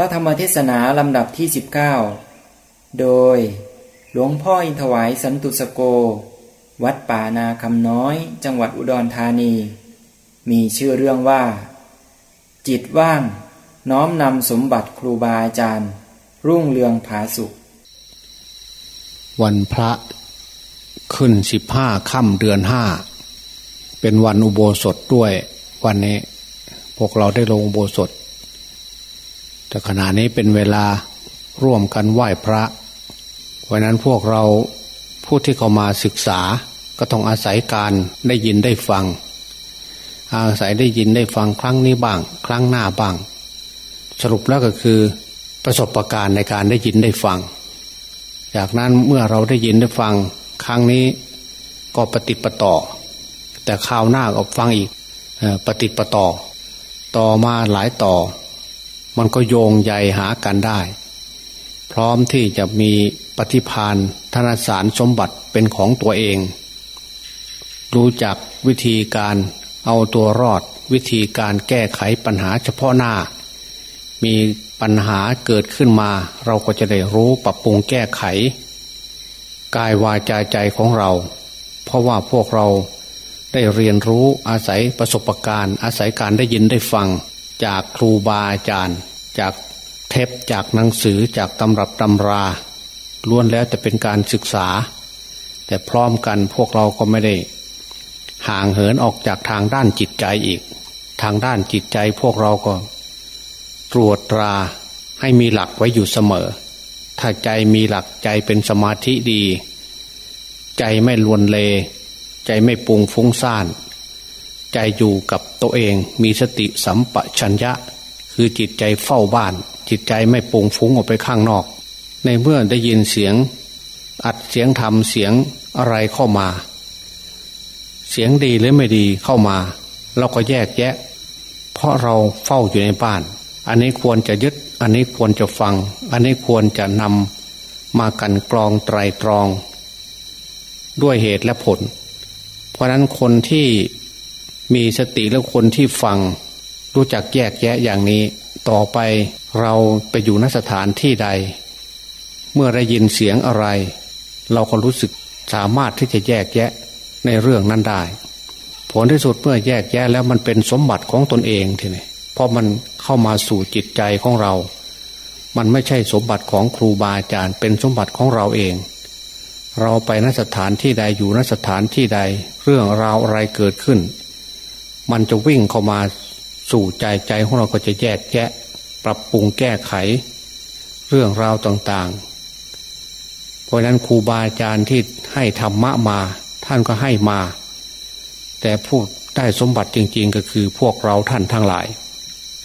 พระธรรมเทศนาลำดับที่ 19 โดย หลวงพ่ออินทวายสันตุสโก วัดป่านาคำน้อย จังหวัดอุดรธานี มีชื่อเรื่องว่า จิตว่าง น้อมนำสมบัติครูบาอาจารย์ รุ่งเรืองผาสุข วันพระขึ้นสิบห้าค่ำเดือนห้า เป็นวันอุโบสถด้วยวันนี้ พวกเราได้ลงอุโบสถ แต่ขณะนี้เป็นเวลาร่วมกันไหว้พระเพราะนั้นพวกเราผู้ที่เข้ามาศึกษาก็ต้องอาศัยการได้ยินได้ฟัง อาศัยได้ยินได้ฟังครั้งนี้บ้าง ครั้งหน้าบ้าง สรุปแล้วก็คือประสบะการณ์ในการได้ยินได้ฟัง จากนั้นเมื่อเราได้ยินได้ฟัง ครั้งนี้ก็ปฏิปต่อ แต่คราวหน้าก็ฟังอีกปฏิปต่อ ต่อมาหลายต่อ มันก็โยงใยหากันได้ พร้อมที่จะมีปฏิพานธนสารสมบัติเป็นของตัวเอง รู้จักวิธีการเอาตัวรอดวิธีการแก้ไขปัญหาเฉพาะหน้า มีปัญหาเกิดขึ้นมา เราก็จะได้รู้ปรับปรุงแก้ไข กายวาจาใจของเรา เพราะว่าพวกเราได้เรียนรู้อาศัยประสบการณ์ อาศัยการได้ยินได้ฟังจากครูบาอาจารย์ จากเทปจากหนังสือจากตำรับตำราล้วนแล้วจะเป็นการศึกษา แต่พร้อมกันพวกเราก็ไม่ได้ ห่างเหินออกจากทางด้านจิตใจอีก ทางด้านจิตใจพวกเราก็ ตรวจตราให้มีหลักไว้อยู่เสมอ ถ้าใจมีหลักใจเป็นสมาธิดี ใจไม่ลวนเล ใจไม่ปุงฟุ้งซ่าน ใจอยู่กับตัวเองมีสติสัมปชัญญะ คือจิตใจเฝ้าบ้าน จิตใจไม่ปุงฟุ้งออกไปข้างนอก ในเมื่อได้ยินเสียง อัดเสียงทำเสียงอะไรเข้ามา เสียงดีหรือไม่ดีเข้ามา เราก็แยกแยะ เพราะเราเฝ้าอยู่ในบ้าน อันนี้ควรจะยึด อันนี้ควรจะฟัง อันนี้ควรจะนำมากันกรองไตรตรอง ด้วยเหตุและผล เพราะนั้นคนที่มีสติและคนที่ฟัง รู้จักแยกแยะอย่างนี้ ต่อไปเราไปอยู่นสถานที่ใด เมื่อได้ยินเสียงอะไร เราก็รู้สึกสามารถที่จะแยกแยะในเรื่องนั้นได้ ผลที่สุดเมื่อแยกแยะแล้วมันเป็นสมบัติของตนเองทีนี้เพราะมันเข้ามาสู่จิตใจของเรา มันไม่ใช่สมบัติของครูบาอาจารย์ เป็นสมบัติของเราเอง เราไปนสถานที่ใดอยู่นสถานที่ใด เรื่องราวอะไรเกิดขึ้น มันจะวิ่งเข้ามา สู่ใจใจของเราก็จะแยกแยะ ปรับปรุงแก้ไข เรื่องราวต่างๆ เพราะนั้นครูบาอาจารย์ที่ให้ธรรมะมา ท่านก็ให้มา แต่พูดได้สมบัติจริง ๆ ก็คือพวกเราท่านทั้งหลาย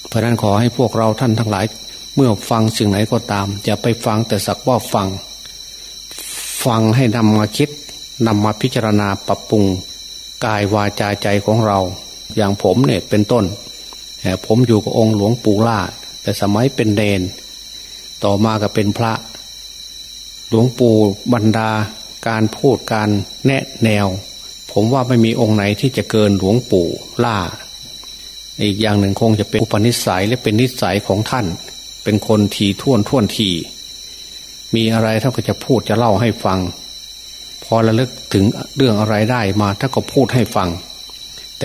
เพราะนั้นขอให้พวกเราท่านทั้งหลาย เมื่อฟังสิ่งไหนก็ตามอย่าไปฟังแต่สักว่าฟัง ฟังให้นำมาคิดนำมาพิจารณาปรับปรุงกายวาจาใจของเรา อย่างผมเนี่ยเป็นต้น ผมอยู่กับองค์หลวงปู่ล่า แต่สมัยเป็นเดน ต่อมาก็เป็นพระ หลวงปู่บรรดาการพูดการแนะแนว ผมว่าไม่มีองค์ไหนที่จะเกินหลวงปู่ล่า อีกอย่างหนึ่งคงจะเป็นอุปนิสัยและเป็นนิสัยของท่าน เป็นคนทีท่วนท่วนที มีอะไรท่านก็จะพูดจะเล่าให้ฟัง พอระลึกถึงเรื่องอะไรได้มาท่านก็พูดให้ฟัง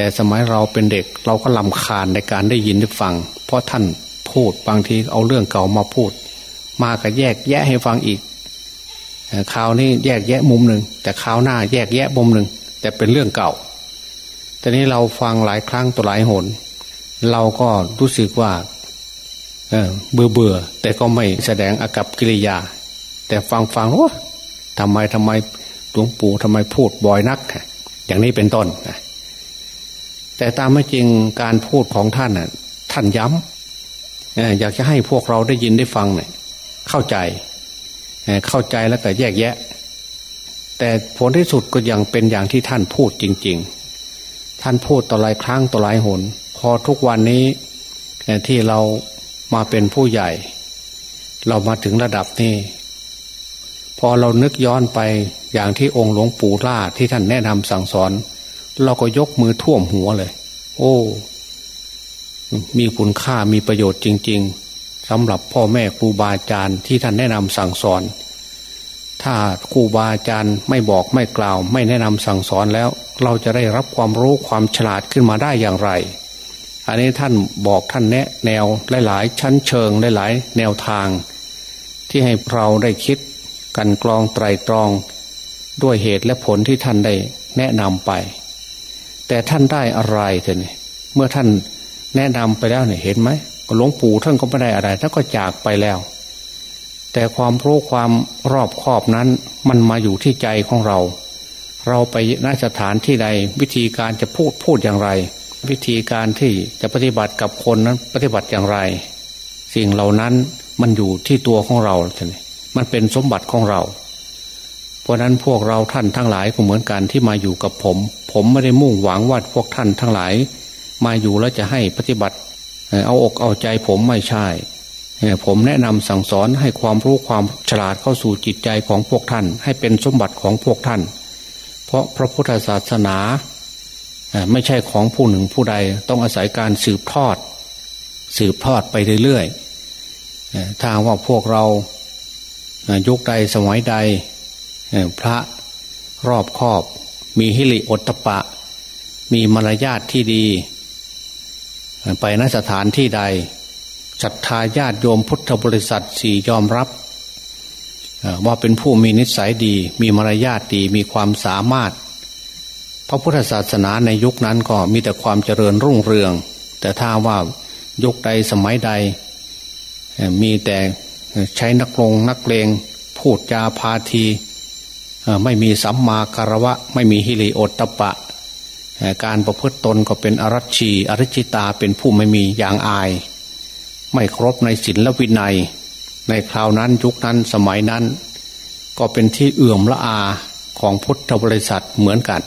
แต่สมัยเราเป็นเด็กเราก็ลำคาญในการได้ยินได้ฟัง เพราะท่านพูดบางทีเอาเรื่องเก่ามาพูด มาก็แยกแยะให้ฟังอีกคราวนี้แยกแยะมุมหนึ่งแต่คราวหน้าแยกแยะมุมหนึ่งแต่เป็นเรื่องเก่าแต่นี้เราฟังหลายครั้งตัวหลายหน เราก็รู้สึกว่าเบื่อเบื่อแต่ก็ไม่แสดงอากับกิริยา แต่ฟังฟังว่าทำไมทำไมหลวงปู่ทำไมพูดบ่อยนัก อย่างนี้เป็นต้น แต่ตามไม่จริงการพูดของท่านน่ะท่านย้ำอยากจะให้พวกเราได้ยินได้ฟังเนี่ยเข้าใจเข้าใจแล้วก็แยกแยะ แต่ผลที่สุดก็ยังเป็นอย่างที่ท่านพูดจริง ๆ ท่านพูดต่อหลายครั้งต่อหลายหน พอทุกวันนี้ที่เรามาเป็นผู้ใหญ่ เรามาถึงระดับนี้ พอเรานึกย้อนไปอย่างที่องค์หลวงปู่ล่าที่ท่านแนะนำสั่งสอน เราก็ยกมือท่วมหัวเลย โอ้ มีคุณค่ามีประโยชน์จริง ๆสำหรับพ่อแม่ครูบาอาจารย์ที่ท่านแนะนำสั่งสอน ถ้าครูบาอาจารย์ไม่บอกไม่กล่าว ไม่แนะนำสั่งสอนแล้ว เราจะได้รับความรู้ความฉลาดขึ้นมาได้อย่างไร อันนี้ท่านบอกท่านแนะแนวหลายๆชั้นเชิงหลายๆแนวทาง ที่ให้เราได้คิดกันกรองไตรตรอง ด้วยเหตุและผลที่ท่านได้แนะนำไป แต่ท่านได้อะไรเถอะนี่เมื่อท่านแนะนำไปแล้วเนี่ยเห็นไหมหลวงปู่ท่านก็ไม่ได้อะไรท่านก็จากไปแล้ว แต่ความรู้ความรอบคอบนั้น มันมาอยู่ที่ใจของเรา เราไปนสถานที่ใดวิธีการจะพูดพูดอย่างไร วิธีการที่จะปฏิบัติกับคนนั้นปฏิบัติอย่างไร สิ่งเหล่านั้นมันอยู่ที่ตัวของเราท่านมันเป็นสมบัติของเรา ราะนั้นพวกเราท่านทั้งหลายก็เหมือนกันที่มาอยู่กับผม ผมไม่ได้มุ่งหวังว่าพวกท่านทั้งหลาย มาอยู่แล้วจะให้ปฏิบัติ เอาอกเอาใจผมไม่ใช่ ผมแนะนำสั่งสอนให้ความรู้ความฉลาดเข้าสู่จิตใจของพวกท่าน ให้เป็นสมบัติของพวกท่าน เพราะพระพุทธศาสนาไม่ใช่ของผู้หนึ่งผู้ใดต้องอาศัยการสืบทอด สืบทอดไปเรื่อยๆถ้าว่าพวกเรายุคใดสมัยใด พระรอบคอบมีฮิริโอตตปะ มีมารยาทที่ดี ไปนสถานที่ใดศรัทธาญาติโยมพุทธบริษัทสี่ยอมรับ ว่าเป็นผู้มีนิสัยดี มีมารยาทดีมีความสามารถ พระพุทธศาสนาในยุคนั้นก็มีแต่ความเจริญรุ่งเรือง แต่ถ้าว่ายุคใดสมัยใด มีแต่ใช้นักลงนักเลงพูดจาพาที ไม่มีสัมมาคารวะ ไม่มีฮิริโอตตปะ การประพฤติตนก็เป็นอรัชชีอริจิตาเป็นผู้ไม่มีอย่างอาย ไม่ครบในศีลและวินัย ในคราวนั้นยุคนั้นสมัยนั้น ก็เป็นที่เอื่อมละอาของพุทธบริษัทเหมือนกัน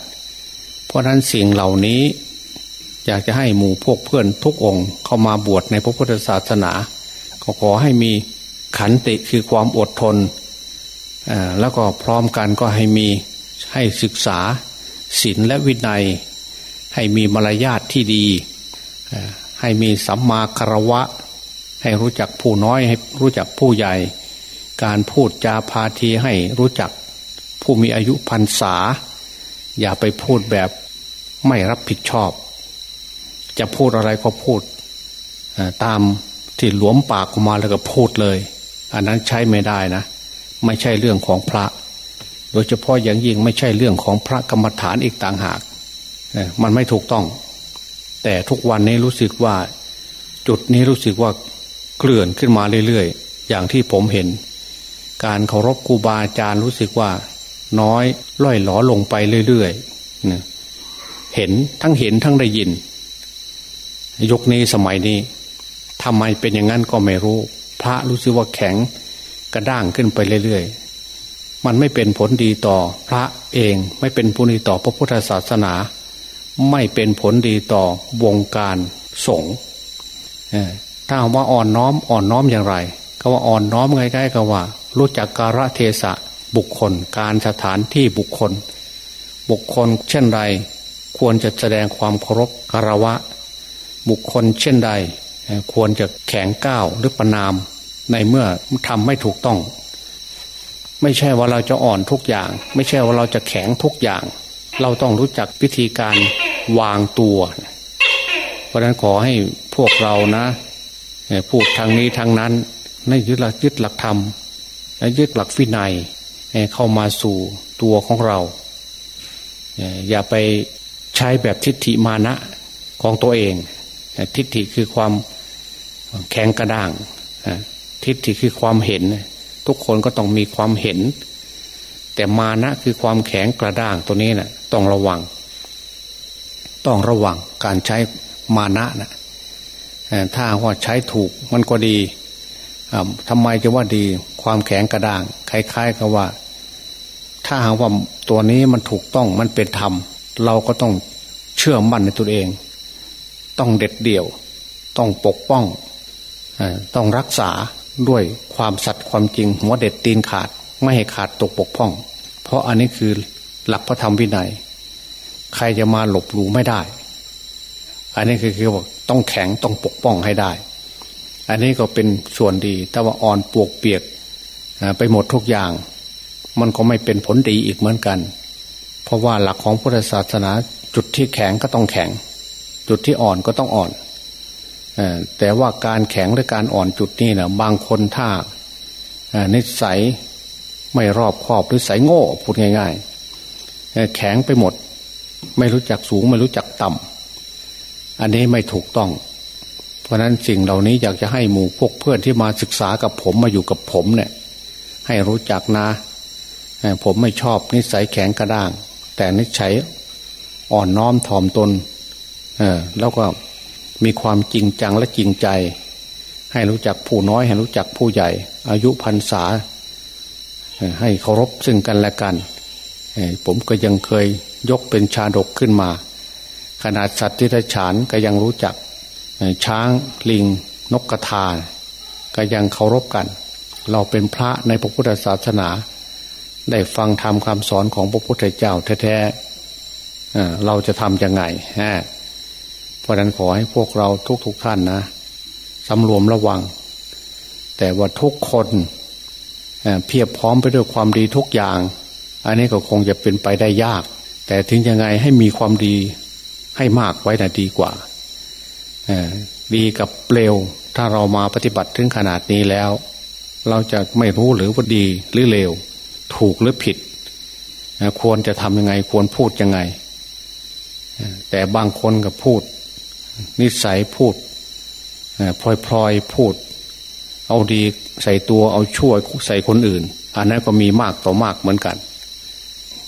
เพราะนั้นสิ่งเหล่านี้อยากจะให้หมู่พวกเพื่อนทุกองค์เข้ามาบวชในพระพุทธศาสนา ก็ขอให้มีขันติคือความอดทน แล้วก็พร้อมกันก็ให้มีให้ศึกษาศีลและวินัย ให้มีมารยาทที่ดี ให้มีสัมมาคารวะ ให้รู้จักผู้น้อยให้รู้จักผู้ใหญ่ การพูดจาพาทีให้รู้จักผู้มีอายุพรรษา อย่าไปพูดแบบไม่รับผิดชอบ จะพูดอะไรก็พูดตามที่หลวมปากออกมาแล้วก็พูดเลย อันนั้นใช้ไม่ได้นะ ไม่ใช่เรื่องของพระ โดยเฉพาะอย่างยิ่งไม่ใช่เรื่องของพระกรรมฐานอีกต่างหากมันไม่ถูกต้อง แต่ทุกวันนี้รู้สึกว่า จุดนี้รู้สึกว่าเกลื่อนขึ้นมาเรื่อยๆ อย่างที่ผมเห็น การเคารพครูบาอาจารย์รู้สึกว่า น้อยล่อยหลอลงไปเรื่อยๆเห็นทั้งเห็นทั้งได้ยินยกนี้สมัยนี้ทำไมเป็นอย่างนั้นก็ไม่รู้ พระรู้สึกว่าแข็ง กระด้างขึ้นไปเรื่อยๆ มันไม่เป็นผลดีต่อพระเองไม่เป็นผลดีต่อพระพุทธศาสนา ไม่เป็นผลดีต่อวงการสงฆ์ถ้าว่าอ่อนน้อมอ่อนน้อมอย่างไร ก็ว่าอ่อนน้อมใกล้ๆก็ว่า รู้จักการะเทศะบุคคล การสถานที่บุคคล บุคคลเช่นใดควรจะแสดงความเคารพคารวะ บุคคลเช่นใด ควรจะแข็งก้าวหรือประนาม ในเมื่อทำไม่ถูกต้อง ไม่ใช่ว่าเราจะอ่อนทุกอย่าง ไม่ใช่ว่าเราจะแข็งทุกอย่าง เราต้องรู้จักวิธีการวางตัว เพราะนั้นขอให้พวกเรานะพูดทางนี้ทางนั้นในยึดหลักยึดหลักธรรมและยึดหลักวินัยเข้ามาสู่ตัวของเรา อย่าไปใช้แบบทิฏฐิมานะของตัวเอง ทิฏฐิคือความแข็งกระด้าง ทิฏฐิคือความเห็น ทุกคนก็ต้องมีความเห็น แต่มานะคือความแข็งกระด้างตัวนี้นะ่ะ ต้องระวัง ต้องระวังการใช้มานะนะถ้าว่าใช้ถูกมันก็ดีทำไมจะว่าดีความแข็งกระด้างคล้ายๆกับว่า ถ้าหากว่าตัวนี้มันถูกต้องมันเป็นธรรม เราก็ต้องเชื่อมั่นในตัวเอง ต้องเด็ดเดี่ยว ต้องปกป้องต้องรักษา ด้วยความสัตย์ความจริงหัวเด็ดตีนขาดไม่ให้ขาดตกปกพ่อง เพราะอันนี้คือหลักพระธรรมวินัย ใครจะมาหลบหลูไม่ได้ อันนี้คือคือว่าต้องแข็งต้องปกป้องให้ได้ อันนี้ก็เป็นส่วนดีแต่ว่าอ่อนปวกเปียกไปหมดทุกอย่าง มันก็ไม่เป็นผลดีอีกเหมือนกัน เพราะว่าหลักของพุทธศาสนาจุดที่แข็งก็ต้องแข็ง จุดที่อ่อนก็ต้องอ่อน แต่ว่าการแข็งหรือการอ่อนจุดนี้นะบางคนถ้านิสัยไม่รอบคอบหรือใสโง่พูดง่ายๆแข็งไปหมด ไม่รู้จักสูงไม่รู้จักต่ำอันนี้ไม่ถูกต้อง เพราะนั้นสิ่งเหล่านี้อยากจะให้หมู่พวกเพื่อนที่มาศึกษากับผมมาอยู่กับผมเนี่ย ให้รู้จักนะผมไม่ชอบนิสัยแข็งกระด้าง แต่นิสัยอ่อนน้อมถ่อมตน เออแล้วก็ มีความจริงจังและจริงใจ ให้รู้จักผู้น้อย ให้รู้จักผู้ใหญ่ อายุพรรษา ให้เคารพซึ่งกันและกัน ผมก็ยังเคยยกเป็นชาดกขึ้นมา ขนาดสัตว์ที่ได้ฉานก็ยังรู้จัก ช้างลิง นกกระทา ก็ยังเคารพกัน เราเป็นพระในพระพุทธศาสนา ได้ฟังธรรมคำสอนของพระพุทธเจ้าแท้ๆเราจะทำยังไงฮะ เพราะนั้นขอให้พวกเราทุกๆทท่านนะสำรวมระวัง แต่ว่าทุกคนเพียบพร้อมไปด้วยความดีทุกอย่าง อันนี้ก็คงจะเป็นไปได้ยาก แต่ถึงยังไงให้มีความดีให้มากไว้น่ะดีกว่าดีกับเปลว ถ้าเรามาปฏิบัติถึงขนาดนี้แล้ว เราจะไม่รู้หรือว่าดีหรือเลว ถูกหรือผิด ควรจะทำยังไง ควรพูดยังไง แต่บางคนก็พูด นิสัยพูดพลอยๆพูด เอาดีใส่ตัวเอาชั่วใส่คนอื่น อันนั้นก็มีมากต่อมากเหมือนกัน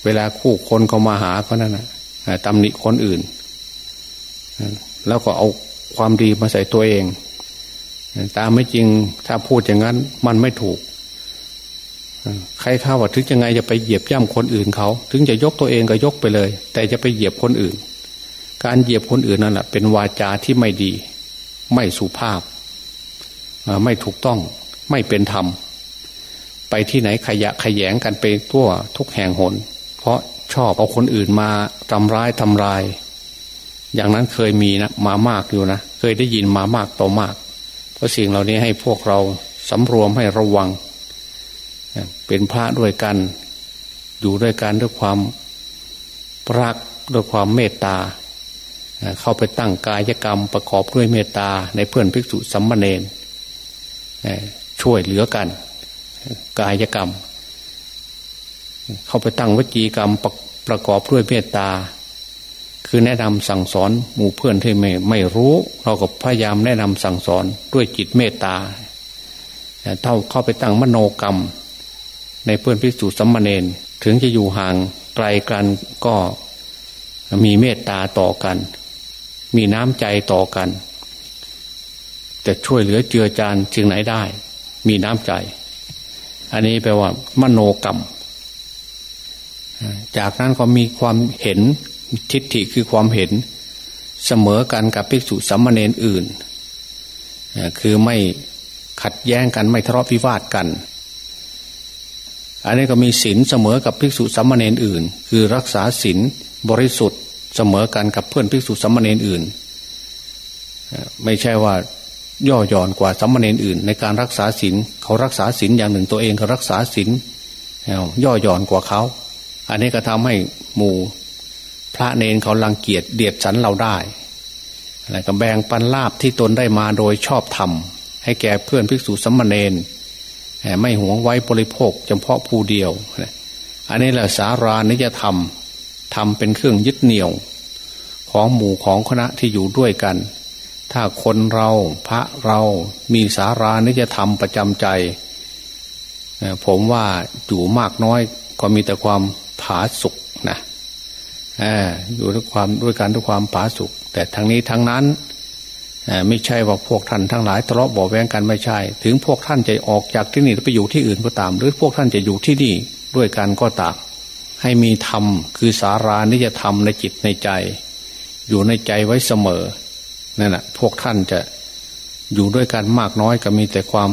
เวลาคู่คนเขามาหาเขานั่นนะตำหนิคนอื่น แล้วก็เอาความดีมาใส่ตัวเอง ตามไม่จริงถ้าพูดอย่างนั้นมันไม่ถูก ใครข้าว่าถึงยังไงจะไปเหยียบย่ำคนอื่นเขา ถึงจะยกตัวเองก็ยกไปเลย แต่จะไปเหยียบคนอื่น การเหยียบคนอื่นนั่นแหละเป็นวาจาที่ไม่ดี ไม่สุภาพ ไม่ถูกต้องไม่เป็นธรรม ไปที่ไหนขยะขยงกันไปทั่วทุกแห่งหน เพราะชอบเอาคนอื่นมาทำร้ายทำลาย อย่างนั้นเคยมีนะมามากอยู่นะ เคยได้ยินมามากต่อมาก เพราะสิ่งเหล่านี้ให้พวกเราสำรวมให้ระวัง เป็นพระด้วยกัน อยู่ด้วยกันด้วยความรักด้วยความเมตตา เข้าไปตั้งกายกรรมประกอบด้วยเมตตาในเพื่อนภิกษุสัมมาเนรช่วยเหลือกัน กายกรรม เข้าไปตั้งวจีกรรมประประกอบด้วยเมตตา คือแนะนำสั่งสอนหมู่เพื่อนที่ไม่ไม่รู้ เราก็พยายามแนะนำสั่งสอนด้วยจิตเมตตาเท่าเข้าไปตั้งมโนกรรม ในเพื่อนพิสูจน์สัมมาเนนถึงจะอยู่ห่างไกลกันก็มีเมตตาต่อกัน มีน้ำใจต่อกัน จะช่วยเหลือเจือจานจึงไหนได้ มีน้ำใจ อันนี้แปลว่า มโนกรรม จากนั้นก็มีความเห็นทิฏฐิคือความเห็น เสมอกันกับภิกษุสัมมาเนรอื่น คือไม่ขัดแย้งกันไม่ทะเลาะวิวาทกัน อันนี้ก็มีศีลเสมอกับภิกษุสัมมาเนรอื่น คือรักษาศีลบริสุทธิ์ เสมอกันกับเพื่อนภิกษุสัมมาเนอื่น ไม่ใช่ว่าย่อหย่อนกว่าสัมมาเนอื่น ในการรักษาศีลเขารักษาศีลอย่างหนึ่งตัวเองเขารักษาศีลย่อหย่อนกว่าเขา อันนี้ก็ทำให้หมู่พระเนนเขาลังเกียจเดียดฉันเราได้อะไรก็แบ่งปันลาบที่ตนได้มาโดยชอบธรรมให้แก่เพื่อนภิกษุสัมมาเนนไม่หวงไว้บริโภคเฉพาะผู้เดียว อันนี้แหละสารานิยธรรม ทำเป็นเครื่องยึดเหนี่ยว ของหมู่ของคณะที่อยู่ด้วยกัน ถ้าคนเราพระเรามีสารานิยธรรมประจำใจ ผมว่าอยู่มากน้อยก็มีแต่ความผาสุกนะอยู่ด้วยความด้วยการด้วยความผาสุกแต่ทั้งนี้ทั้งนั้นไม่ใช่ว่าพวกท่านทั้งหลายทะเลาะบอแว้งกันไม่ใช่ ถึงพวกท่านจะออกจากที่นี่ไปอยู่ที่อื่นก็ตาม หรือพวกท่านจะอยู่ที่นี่ด้วยกันก็ตาม ให้มีธรรมคือสารานิยธรรมในจิตในใจ อยู่ในใจไว้เสมอนั่นแหะพวกท่านจะอยู่ด้วยกันมากน้อยก็มีแต่ความ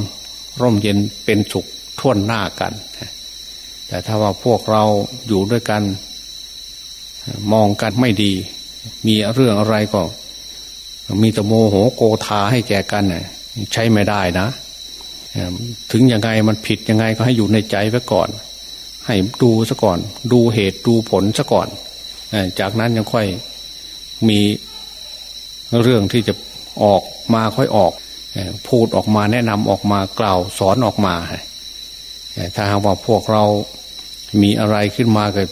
ร่มเย็นเป็นสุขท่วนหน้ากัน แต่ถ้าว่าพวกเราอยู่ด้วยกัน มองกันไม่ดี มีเรื่องอะไรก็ มีตโมโหโกธาให้แก่กันใช้ไม่ได้นะ ถึงยังไงมันผิดยังไงก็ให้อยู่ในใจไว้ก่อน ให้ดูซะก่อน ดูเหตุดูผลซะก่อน จากนั้นยังค่อยมีเรื่องที่จะออกมาค่อยออกพูดออกมาแนะนำออกมากล่าวสอนออกมาถ้าหากว่าพวกเรามีอะไรขึ้นมาเกิด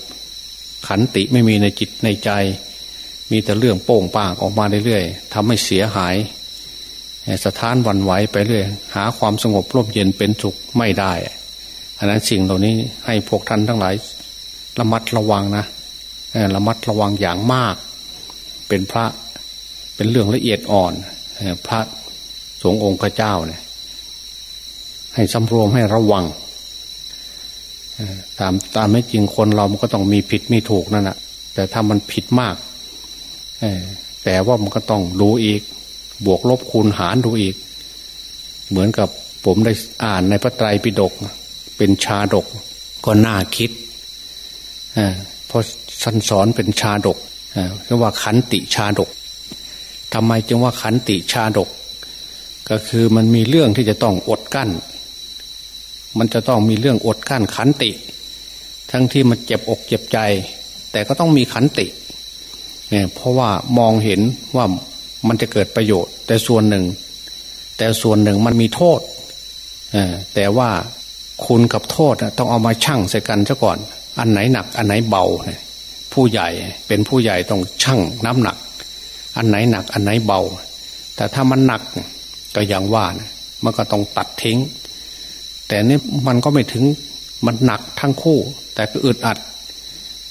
ขันติไม่มีในจิตในใจ มีแต่เรื่องโป่งป่างออกมาเรื่อยๆทำให้เสียหาย สถานวันไหวไปเรื่อย หาความสงบร่มเย็นเป็นสุขไม่ได้ อันนั้นสิ่งเหล่านี้ให้พวกท่านทั้งหลาย ระมัดระวังนะระมัดระวังอย่างมาก เป็นพระเป็นเรื่องละเอียดอ่อนพระสงฆ์องค์เจ้าเนี่ย ให้สำรวมให้ระวังตามตามไม่จริงคนเรามันก็ต้องมีผิดมีถูกนั่นแหะแต่ถ้ามันผิดมากแต่ว่ามันก็ต้องรู้อีก บวกลบคูณหารดูอีก เหมือนกับผมได้อ่านในพระไตรปิฎก เป็นชาดกก็น่าคิดเพราะสันสอนเป็นชาดกเรียกว่าขันติชาดกทำไมจึงว่าขันติชาดก ก็คือมันมีเรื่องที่จะต้องอดกั้น มันจะต้องมีเรื่องอดกั้นขันติ ทั้งที่มันเจ็บอกเจ็บใจ แต่ก็ต้องมีขันติเนี่ยเพราะว่ามองเห็นว่ามันจะเกิดประโยชน์ แต่ส่วนหนึ่ง แต่ส่วนหนึ่งมันมีโทษแต่ว่า คุณกับโทษต้องเอามาชั่งใส่กันซะก่อน อันไหนหนัก อันไหนเบาผู้ใหญ่เป็นผู้ใหญ่ต้องชั่งน้ำหนัก อันไหนหนัก อันไหนเบา แต่ถ้ามันหนักก็อย่างว่านะมันก็ต้องตัดทิ้ง แต่นี่มันก็ไม่ถึงมันหนักทั้งคู่ แต่ก็อึดอัด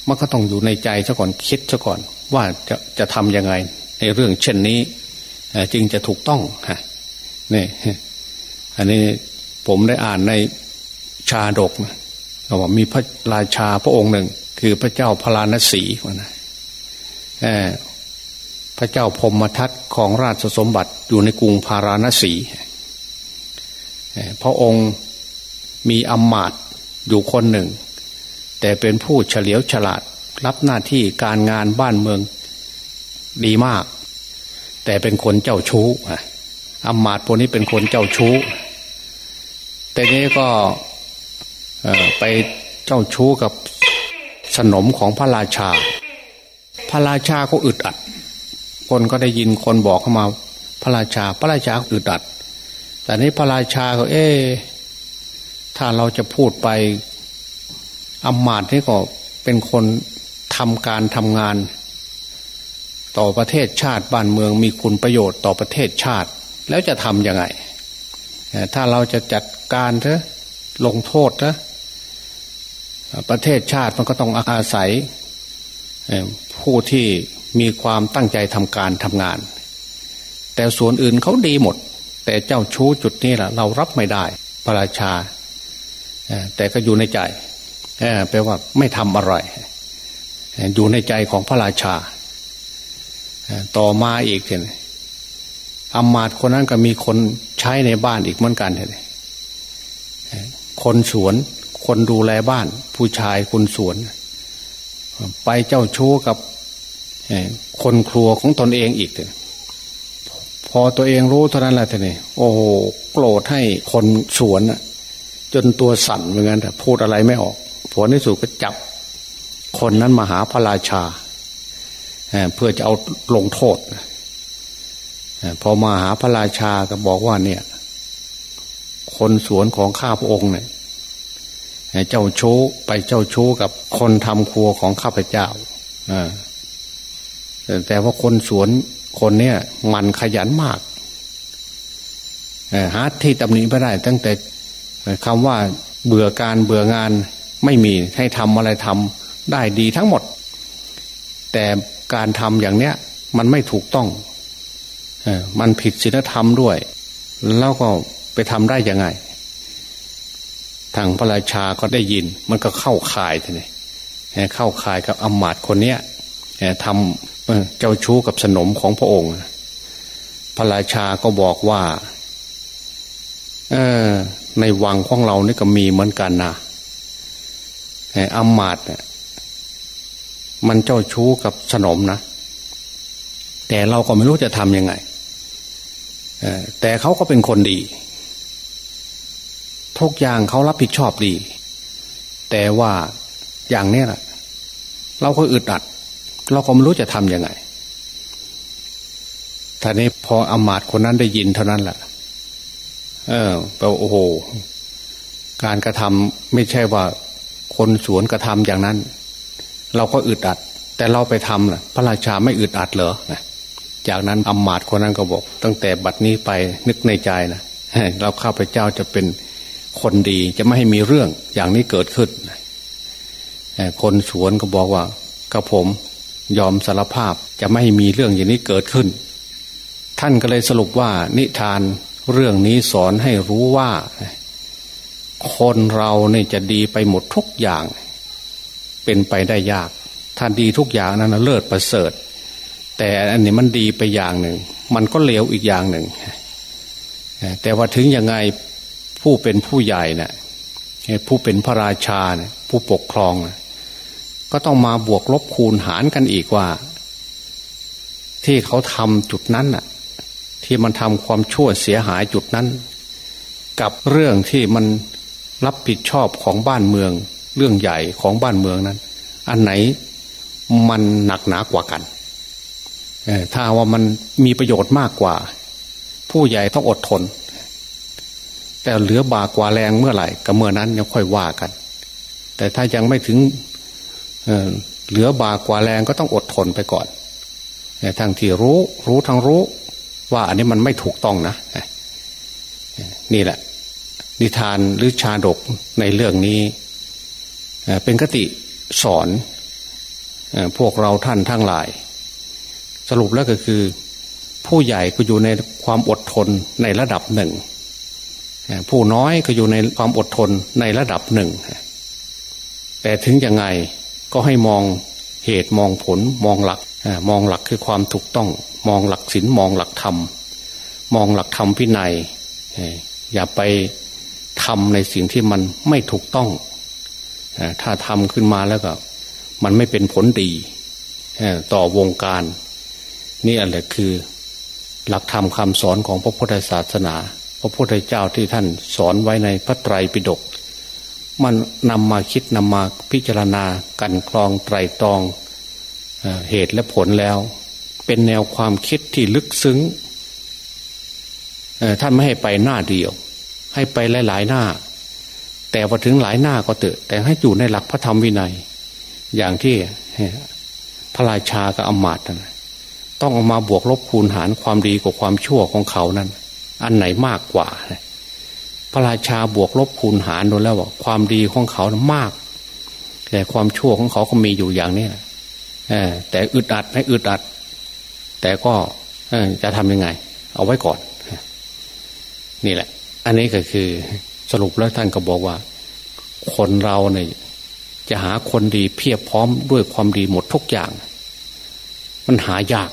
มันก็ต้องอยู่ในใจซะก่อนคิดซะก่อน ว่าจะจะทำยังไง ในเรื่องเช่นนี้จึงจะถูกต้องฮะนี่อันนี้ผมได้อ่านใน ชาดกนะว่ามีพระราชาพระองค์หนึ่ง คือพระเจ้าพลานสีนะพระเจ้าพมทัตของราชสมบัติอยู่ในกรุงพาราณสีพระองค์มีอำมาตอยู่คนหนึ่ง แต่เป็นผู้เฉลียวฉลาดรับหน้าที่การงานบ้านเมืองดีมาก แต่เป็นคนเจ้าชู้อำมาตพวกนี้เป็นคนเจ้าชู้แต่นี้ก็ ไปเจ้าชู้กับสนมของพระราชา พระราชาก็อึดอัด คนก็ได้ยินคนบอกเข้ามาพระราชา พระราชาอึดอัด แต่นี้พระราชาก็ เอ๊ถ้าเราจะพูดไปอำมาตย์นี่ก็เป็นคนทำการทำงาน ต่อประเทศชาติบ้านเมืองมีคุณประโยชน์ต่อประเทศชาติ แล้วจะทำยังไง ถ้าเราจะจัดการเถอะลงโทษเถอะ ประเทศชาติมันก็ต้องอาศัยผู้ที่มีความตั้งใจทำการทำงาน แต่ส่วนอื่นเขาดีหมด แต่เจ้าชู้จุดนี้แหละเรารับไม่ได้ พระราชา แต่ก็อยู่ในใจแปลว่าไม่ทำอะไร อยู่ในใจของพระราชา ต่อมาอีกเนี่ยอามาตคนนั้นก็มีคนใช้ในบ้านอีกเหมือนกันเลยคนสวน คนดูแลบ้าน ผู้ชายคนสวน ไปเจ้าชู้กับคนครัวของตนเองอีกพอตัวเองรู้เท่านั้นแหละท่านี่โอ้โหโกรธให้คนสวนจนตัวสั่นเหมือนกันแต่พูดอะไรไม่ออกผลที่สุดก็จับ คนนั้นมาหาพระราชาเพื่อจะเอาลงโทษพอมาหาพระราชาก็บอกว่าเนี่ย คนสวนของข้าพระองค์เนี่ย เจ้าชู้ไปเจ้าชู้กับคนทำครัวของข้าพเจ้าอแต่ว่าคนสวนคนเนี้ยมันขยันมากหาที่ตำหนิไม่ได้ ตั้งแต่คำว่าเบื่อการเบื่องานไม่มีให้ทำอะไรทำได้ดีทั้งหมด แต่การทำอย่างเนี้ย มันไม่ถูกต้องมันผิดศีลธรรมด้วย แล้วก็ไปทำได้ยังไง ทางพระราชาก็ได้ยิน มันก็เข้าข่ายทีนี้เข้าข่ายกับอมาตคนเนี้ยทำเจ้าชู้กับสนมของพระองค์ พระราชาก็บอกว่า เออในวังของเรานี่ก็มีเหมือนกันนะอมาดมันเจ้าชู้กับสนมนะ แต่เราก็ไม่รู้จะทำยังไงแต่เขาก็เป็นคนดี ทุกอย่างเขารับผิดชอบดี แต่ว่าอย่างนี้แหละเราก็อึดอัด เราก็ไม่รู้จะทำยังไงท่านี้พออมาตคนนั้นได้ยินเท่านั้นแหละเออแปลโอ้โห การกระทำไม่ใช่ว่าคนสวนกระทำอย่างนั้น เราก็อึดอัด แต่เราไปทำล่ะ พระราชาไม่อึดอัดเหรอนะจากนั้นอมาตคนนั้นก็บอก ตั้งแต่บัดนี้ไปนึกในใจนะเราข้าพเจ้าจะเป็น คนดีจะไม่ให้มีเรื่องอย่างนี้เกิดขึ้นคนสวนก็บอกว่ากระผมยอมสารภาพจะไม่ให้มีเรื่องอย่างนี้เกิดขึ้น ท่านก็เลยสรุปว่านิทานเรื่องนี้สอนให้รู้ว่า คนเราเนี่ยจะดีไปหมดทุกอย่าง เป็นไปได้ยากท่านดีทุกอย่างนั้นเลิศประเสริฐ แต่อันนี้มันดีไปอย่างหนึ่ง มันก็เลวอีกอย่างหนึ่งแต่ว่าถึงยังไง ผู้เป็นผู้ใหญ่เนะ่ยผู้เป็นพระราชานี่ยผู้ปกครองนะก็ต้องมาบวกลบคูณหารกันอีกว่า ที่เขาทำจุดนั้นน่ะ ที่มันทำความชั่วเสียหายจุดนั้น กับเรื่องที่มันรับผิดชอบของบ้านเมือง เรื่องใหญ่ของบ้านเมืองนั้น อันไหนมันหนักหนากว่ากันถ้าว่ามันมีประโยชน์มากกว่า ผู้ใหญ่ต้องอดทน แต่เหลือบากว่าแรงเมื่อไหร่ก็เมื่อนั้นยังค่อยว่ากัน แต่ถ้ายังไม่ถึงเหลือบากกว่าแรงก็ต้องอดทนไปก่อนทั้งที่รู้รู้ทั้งรู้ ว่าอันนี้มันไม่ถูกต้องนะนี่แหละ นิทานหรือชาดกในเรื่องนี้เป็นกติสอนพวกเราท่านทั้งหลาย สรุปแล้วก็คือ ผู้ใหญ่ก็อยู่ในความอดทนในระดับหนึ่ง ผู้น้อยก็อยู่ในความอดทนในระดับหนึ่ง แต่ถึงยังไงก็ให้มองเหตุมองผลมองหลักมองหลักคือความถูกต้อง มองหลักศีลมองหลักธรรม มองหลักธรรมพินัยอย่าไปทำในสิ่งที่มันไม่ถูกต้องถ้าทำขึ้นมาแล้วก็ มันไม่เป็นผลดีต่อวงการ นี่อะไรคือ หลักธรรมคำสอนของพระพุทธศาสนา พระพุทธเจ้าที่ท่านสอนไว้ในพระไตรปิฎกมันนำมาคิดนำมาพิจารณากันคลองไตรตรองเหตุและผลแล้ว เป็นแนวความคิดที่ลึกซึ้งท่านไม่ให้ไปหน้าเดียว ให้ไปหลาย ๆ หน้า แต่พอถึงหลายหน้าก็เตอะ แต่ให้อยู่ในหลักพระธรรมวินัย อย่างที่พระราชากับอมาตย์ต้องเอามาบวกลบคูณหารความดีกับความชั่วของเขานั้น อันไหนมากกว่า พระราชาบวกลบคูณหารดูแล้วว่าความดีของเขามาก แต่ความชั่วของเขาก็มีอยู่อย่างนี้แต่อึดอัดไม่อึดอัด แต่ก็จะทำยังไง เอาไว้ก่อน นี่แหละ อันนี้ก็คือสรุปแล้วท่านก็บอกว่า คนเราเนี่ยจะหาคนดีเพียบพร้อมด้วยความดีหมดทุกอย่าง มันหายาก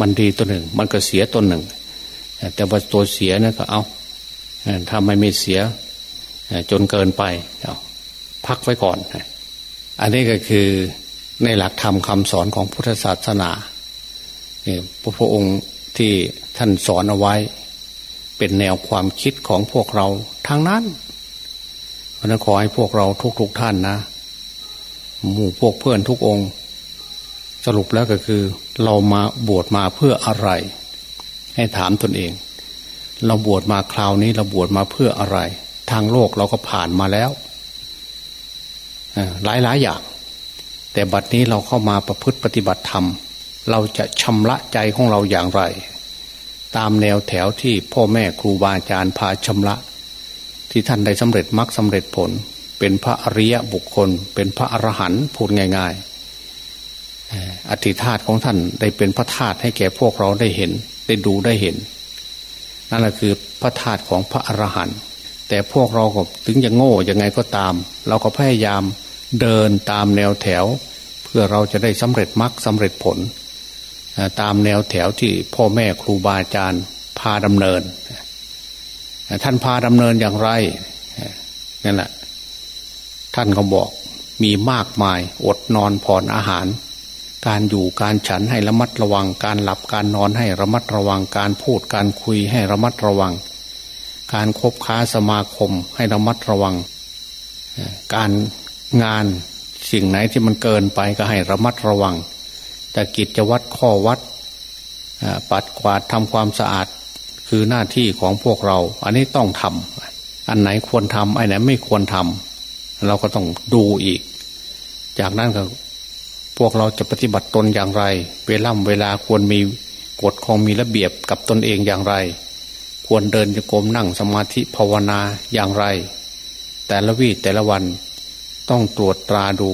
มันดีตัวหนึ่ง มันก็เสียตัวหนึ่ง แต่ว่าตัวเสียนะก็เอาถ้าไม่ไม่เสียจนเกินไปเอาพักไว้ก่อน อันนี้ก็คือในหลักธรรมคำสอนของพุทธศาสนาพระพุทธองค์ที่ท่านสอนเอาไว้ เป็นแนวความคิดของพวกเราทางนั้นเพราะนั้นขอให้พวกเราทุกๆทท่านนะ หมู่พวกเพื่อนทุกองค์ สรุปแล้วก็คือ เรามาบวชมาเพื่ออะไร ให้ถามตนเอง เราบวชมาคราวนี้เราบวชมาเพื่ออะไร ทางโลกเราก็ผ่านมาแล้วหลายหลายอย่าง แต่บัดนี้เราเข้ามาประพฤติปฏิบัติธรรม เราจะชำระใจของเราอย่างไร ตามแนวแถวที่พ่อแม่ครูบาอาจารย์พาชำระ ที่ท่านได้สำเร็จมรรคสาเร็จผล เป็นพระอริยะบุคคล เป็นพระอรหันต์พูดง่ายๆอธิธาตของท่านได้เป็นพระธาตุให้แก่พวกเราได้เห็น ได้ดูได้เห็น นั่นแหละคือพระธาตุของพระอรหันต์แต่พวกเราก็ถึงจะโง่ยังไงก็ตาม เราก็พยายามเดินตามแนวแถว เพื่อเราจะได้สำเร็จมรรคสาเร็จผล ตามแนวแถวที่พ่อแม่ครูบาอาจารย์พาดำเนิน ท่านพาดำเนินอย่างไรนั่นแหละท่านก็บอกมีมากมายอดนอนผ่อนอาหาร การอยู่การฉันให้ระมัดระวัง การหลับการนอนให้ระมัดระวัง การพูดการคุยให้ระมัดระวัง การคบค้าสมาคมให้ระมัดระวัง การงานสิ่งไหนที่มันเกินไปก็ให้ระมัดระวัง แต่กิจวัตรข้อวัดปัดกวาดทำความสะอาดคือหน้าที่ของพวกเรา อันนี้ต้องทำอันไหนควรทำอันไหนไม่ควรทำเราก็ต้องดูอีก จากนั้นก็ พวกเราจะปฏิบัติตนอย่างไร เวล่ำเวลาควรมีกฎของมีระเบียบกับตนเองอย่างไร ควรเดินจะกรมนั่งสมาธิภาวนาอย่างไร แต่ละวีแต่ละวันต้องตรวจตราดู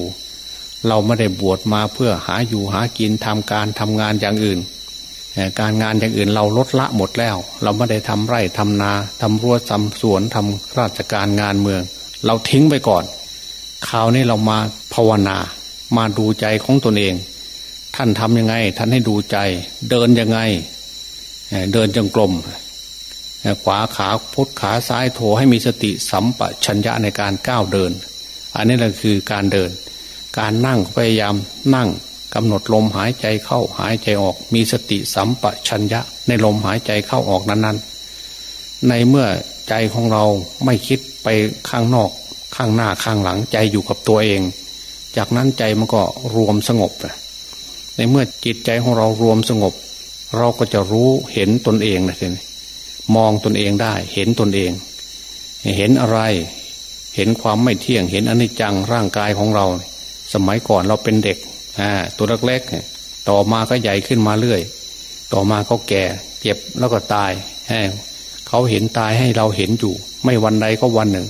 เราไม่ได้บวชมาเพื่อหาอยู่หากินทำการทำงานอย่างอื่น การงานอย่างอื่นเราลดละหมดแล้ว เราไม่ได้ทำไร่ทำนาทำรั้วทำสวนทำราชการงานเมือง เราทิ้งไปก่อนคราวนี้เรามาภาวนา มาดูใจของตนเอง ท่านทำยังไง ท่านให้ดูใจ เดินยังไง เดินจงกรมขวาขาพุทขาซ้ายโถให้มีสติสัมปชัญญะในการก้าวเดิน อันนี้แหละคือการเดิน การนั่งพยายามนั่งกำหนดลมหายใจเข้าหายใจออก มีสติสัมปชัญญะในลมหายใจเข้าออกนั้น ๆ ในเมื่อใจของเราไม่คิดไปข้างนอก ข้างหน้าข้างหลังใจอยู่กับตัวเอง จากนั้นใจมันก็รวมสงบในเมื่อจิตใจของเรารวมสงบ เราก็จะรู้เห็นตนเองนะทีนี้มองตนเองได้ เห็นตนเอง เห็นอะไร เห็นความไม่เที่ยง เห็นอนิจจังร่างกายของเรา สมัยก่อนเราเป็นเด็กอ่าตัวเล็กๆต่อมาก็ใหญ่ขึ้นมาเรื่อย ต่อมาเขาแก่เจ็บแล้วก็ตายเขาเห็นตายให้เราเห็นอยู่ ไม่วันใดก็วันหนึ่ง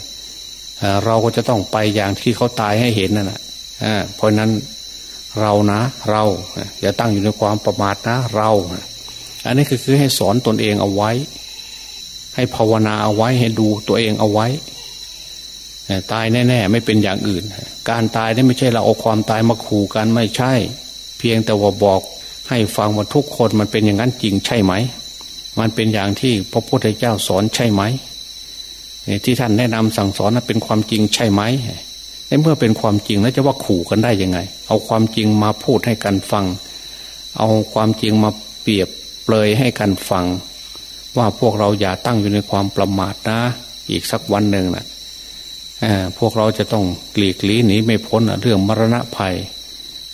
เราก็จะต้องไปอย่างที่เขาตายให้เห็นนั่นแหะ เพราะนั้นเรานะ เรา อย่าตั้งอยู่ในความประมาทนะ เรา อันนี้คือคือให้สอนตนเองเอาไว้ ให้ภาวนาเอาไว้ให้ดูตัวเองเอาไว้ตายแน่ ๆ ไม่เป็นอย่างอื่น การตายนี่ไม่ใช่เราเอาความตายมาขู่กันไม่ใช่ เพียงแต่ว่าบอกให้ฟังว่าทุกคนมันเป็นอย่างนั้นจริงใช่ไหม มันเป็นอย่างที่พระพุทธเจ้าสอนใช่ไหมที่ท่านแนะนำสั่งสอนนั้นเป็นความจริงใช่ไหม เมื่อเป็นความจริงแล้วจะว่าขู่กันได้ยังไง เอาความจริงมาพูดให้กันฟัง เอาความจริงมาเปรียบเปลยให้กันฟัง ว่าพวกเราอย่าตั้งอยู่ในความประมาทนะ อีกสักวันหนึ่งนะ่ะพวกเราจะต้องกลีกลีหนีไม่พ้นเรื่องมรณะภัย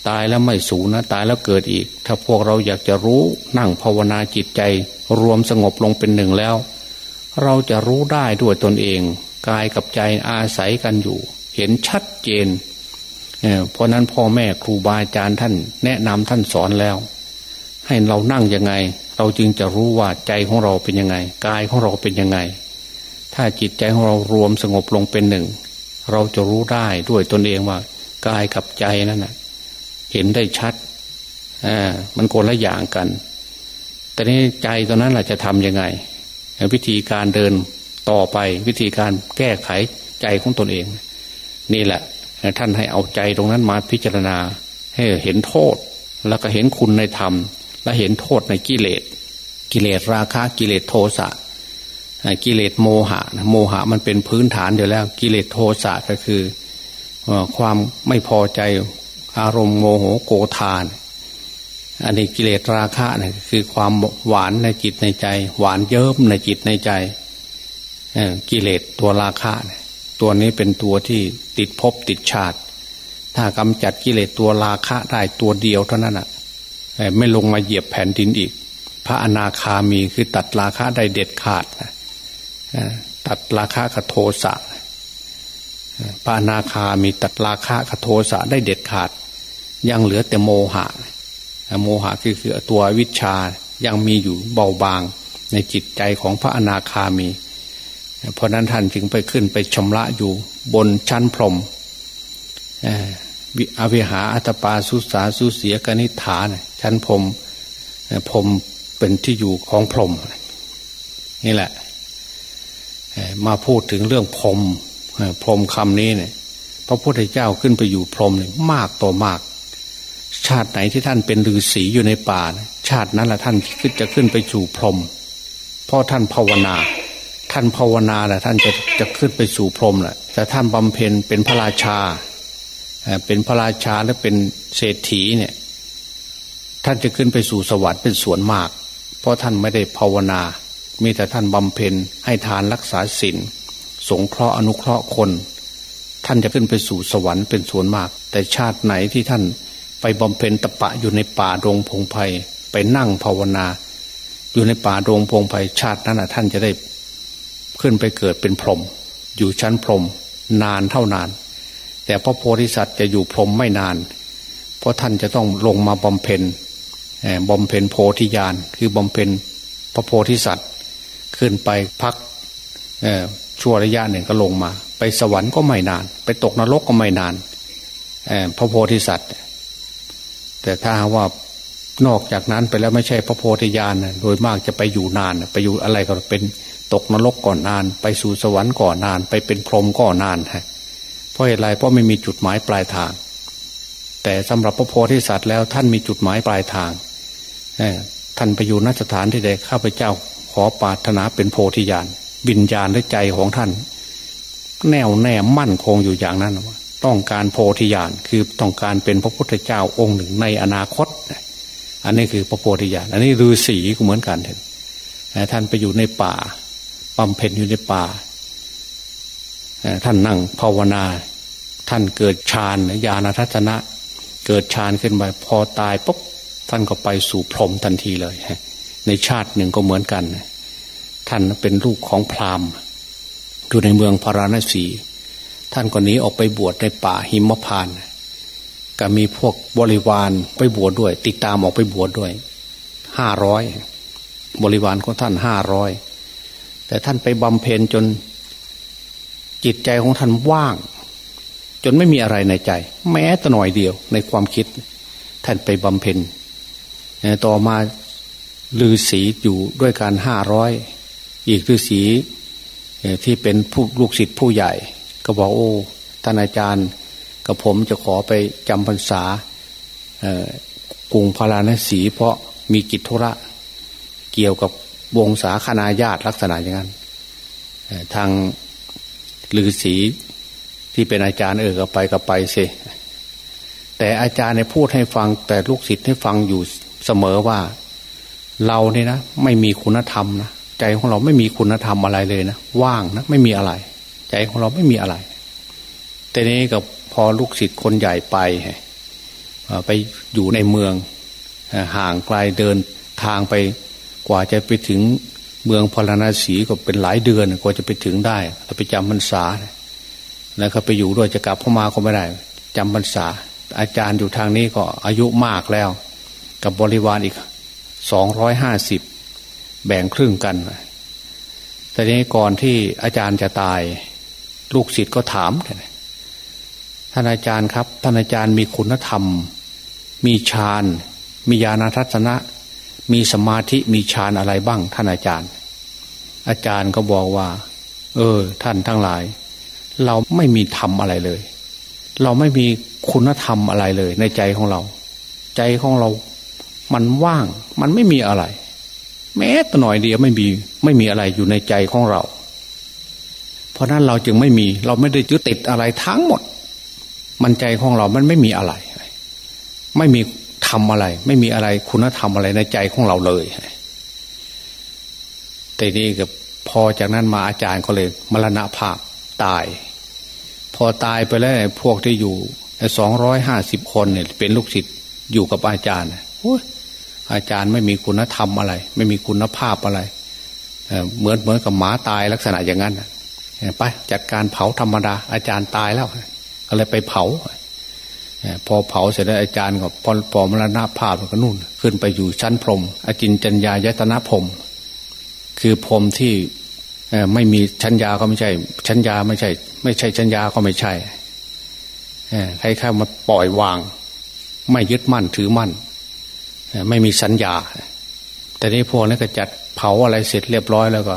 ตายแล้วไม่สูญนะตายแล้วเกิดอีก ถ้าพวกเราอยากจะรู้นั่งภาวนาจิตใจ รวมสงบลงเป็นหนึ่งแล้ว เราจะรู้ได้ด้วยตนเองกายกับใจอาศัยกันอยู่ ห็นชัดเจนเพราะนั้นพ่อแม่ครูบาอาจารย์ท่าน แนะนำท่านสอนแล้ว ให้เรานั่งยังไง เราจึงจะรู้ว่าใจของเราเป็นยังไงกายของเราเป็นยังไง ถ้าจิตใจของเรารวมสงบลงเป็นหนึ่ง เราจะรู้ได้ด้วยตนเองว่ากายกับใจนั่นนะเห็นได้ชัดมันคนละอย่างกัน แต่นี้ใจตอนนั้นแหละจะทำยังไง วิธีการเดินต่อไปวิธีการแก้ไขใจของตนเอง นี่แหละ ท่านให้เอาใจตรงนั้นมาพิจารณา ให้เห็นโทษ แล้วก็เห็นคุณในธรรม และเห็นโทษในกิเลส กิเลสราคะกิเลสโทสะกิเลสโมหะ โมหะมันเป็นพื้นฐานอยู่แล้ว กิเลสโทสะก็คือความไม่พอใจอารมณ์โมโหโกธานอันนี้กิเลสราคะเนี่ยคือความหวานในจิตในใจ หวานเยิ้มในจิตในใจกิเลสตัวราคะ ตัวนี้เป็นตัวที่ ติดภพติดชาติ ถ้ากำจัดกิเลสตัวราคะได้ตัวเดียวเท่านั้นอะไม่ลงมาเหยียบแผ่นดินอีก พระอนาคามีคือตัดราคะได้เด็ดขาดตัดราคะกับโทสะพระอนาคามีตัดราคะกับโทสะได้เด็ดขาด ยังเหลือแต่โมหะ โมหะคือคือตัววิชายังมีอยู่เบาบางในจิตใจของพระอนาคามี เพราะนั้นท่านจึงไปขึ้นไปชำระอยู่บนชั้นพรมอวิหาอัตปาสุสาสุเสียกนิฐานชั้นพรมพรมเป็นที่อยู่ของพรมนี่แหละมาพูดถึงเรื่องพรมพรมคำนี้เนี่ยพระพุทธเจ้าขึ้นไปอยู่พรมเนี่ยมากต่อมาก ชาติไหนที่ท่านเป็นฤาษีอยู่ในป่า ชาตินั้นแหละท่านจะขึ้นไปสู่พรมเพราะท่านภาวนา ท่านภาวนาแหละท่านจะจะขึ้นไปสู่พรหมแหละแต่ท่านบำเพ็ญเป็นพระราชาเป็นพระราชาและเป็นเศรษฐีเนี่ยท่านจะขึ้นไปสู่สวรรค์เป็นส่วนมาก เพราะท่านไม่ได้ภาวนา มีแต่ท่านบำเพ็ญให้ทานรักษาศีลสงเคราะห์อนุเคราะห์คน ท่านจะขึ้นไปสู่สวรรค์เป็นส่วนมาก แต่ชาติไหนที่ท่านไปบำเพ็ญตะปะอยู่ในป่าดงพงไพ่ไปนั่งภาวนา อยู่ในป่าดงพงไพ่ชาตินั้นท่านจะได้ ขึ้นไปเกิดเป็นพรหมอยู่ชั้นพรหมนานเท่านาน แต่พระโพธิสัตว์จะอยู่พรหมไม่นาน เพราะท่านจะต้องลงมาบำเพ็ญบำเพ็ญโพธิญาณคือบำเพ็ญพระโพธิสัตว์ ขึ้นไปพักชั่วระยะหนึ่งก็ลงมา ไปสวรรค์ก็ไม่นาน ไปตกนรกก็ไม่นานพระโพธิสัตว์ แต่ถ้าว่านอกจากนั้นไปแล้วไม่ใช่พระโพธิญาณโดยมากจะไปอยู่นาน ไปอยู่อะไรก็เป็น ตกนรกก่อนนาน ไปสู่สวรรค์ก่อนนาน ไปเป็นพรหมก่อนนานฮะเพราะเหตุไรเพราะไม่มีจุดหมายปลายทาง แต่สำหรับพระโพธิสัตว์แล้วท่านมีจุดหมายปลายทางท่านไปอยู่นสถานที่ใดข้าพเจ้าขอปรารถนาเป็นโพธิญาณวิญญาณและใจของท่าน แน่วแน่มั่นคงอยู่อย่างนั้นต้องการโพธิญาณคือต้องการเป็นพระพุทธเจ้าองค์หนึ่งในอนาคต อันนี้คือพระโพธิญาณอันนี้ฤาษีก็เหมือนกันท่านไปอยู่ในป่า บำเพ็ญอยู่ในป่า ท่านนั่งภาวนา ท่านเกิดฌานญาณทัศนะ เกิดฌานขึ้นไปพอตายปุ๊บท่านก็ไปสู่พรหมทันทีเลย ในชาติหนึ่งก็เหมือนกัน ท่านเป็นลูกของพราหมณ์อยู่ในเมืองพาราณสี ท่านก็หนีออกไปบวชในป่าหิมพาน ก็มีพวกบริวารไปบวชดด้วย ติดตามออกไปบวชดด้วยห้าร้อยบริวารของท่านห้าร้อย แต่ท่านไปบำเพ็ญจนจิตใจของท่านว่าง จนไม่มีอะไรในใจ แม้แต่หน่อยเดียวในความคิด ท่านไปบำเพ็ญต่อมาลือศีอยู่ด้วยการห้าร้อยอีกฤาษีที่เป็นผู้ลูกศิษย์ผู้ใหญ่ ก็บอกโอ้ท่านอาจารย์กับผมจะขอไปจำพรรษากรุงพาราณสีเพราะมีกิจธุระ เกี่ยวกับ วงศาคณาญาติลักษณะอย่างนั้นทางฤาษีที่เป็นอาจารย์เออก็ไปก็ไปสิแต่อาจารย์เนี่ยพูดให้ฟัง แต่ลูกศิษย์ให้ฟังอยู่เสมอว่า เราเนี่ยนะไม่มีคุณธรรมนะใจของเราไม่มีคุณธรรมอะไรเลยนะว่างนะไม่มีอะไร ใจของเราไม่มีอะไร แต่นี้กับพอลูกศิษย์คนใหญ่ไปไปอยู่ในเมืองห่างไกลเดินทางไป กว่าจะไปถึงเมืองพาราณสีก็เป็นหลายเดือนกว่าจะไปถึงได้ถ้าไปจำพรรษาแล้วก็ไปอยู่ด้วยจะกลับเข้ามาก็ไม่ได้จำพรรษา อาจารย์อยู่ทางนี้ก็อายุมากแล้ว กับบริวารอีกสองร้อยห้าสิบแบ่งครึ่งกันแต่นี้ก่อนที่อาจารย์จะตาย ลูกศิษย์ก็ถามท่านอาจารย์ครับท่านอาจารย์มีคุณธรรม มีฌานมีญาณทัศนะ มีสมาธิมีฌานอะไรบ้าง ท่านอาจารย์ อาจารย์ก็บอกว่า เออ ท่านทั้งหลาย เราไม่มีธรรมอะไรเลย เราไม่มีคุณธรรมอะไรเลย ในใจของเรา ใจของเรา มันว่าง มันไม่มีอะไร แม้แต่หน่อยเดียวไม่มี ไม่มีอะไรอยู่ในใจของเรา เพราะนั้นเราจึงไม่มี เราไม่ได้ยึดติดอะไรทั้งหมด มันใจของเรามันไม่มีอะไร ไม่มี ทำอะไร ไม่มีอะไรคุณธรรมอะไรในใจของเราเลยแต่นี่กับพอจากนั้นมาอาจารย์ก็เลย มรณภาพตาย พอตายไปแล้วพวกที่อยู่สองร้อยห้าสิบคนเนี่ย เป็นลูกศิษย์อยู่กับอาจารย์อาจารย์ไม่มีคุณธรรมอะไร ไม่มีคุณภาพอะไรเหมือนเหมือนกับหมาตายลักษณะอย่างนั้นไปจัดการเผาธรรมดา อาจารย์ตายแล้วก็เลยไปเผา พอเผาเสร็จแล้วอาจารย์ก็พอปอมรณภาพก็นู่น ขึ้นไปอยู่ชั้นพรมอจินจัญญายตนะพรมคือพรมที่ไม่มีชั้นยาก็ไม่ใช่ ชั้นยาไม่ใช่ ไม่ใช่ชั้นยาก็ไม่ใช่ใครข้ามาปล่อยวาง ไม่ยึดมั่นถือมั่นไม่มีสัญญา แต่นี้พวกนั้นก็จัดเผาอะไรเสร็จเรียบร้อยแล้วก็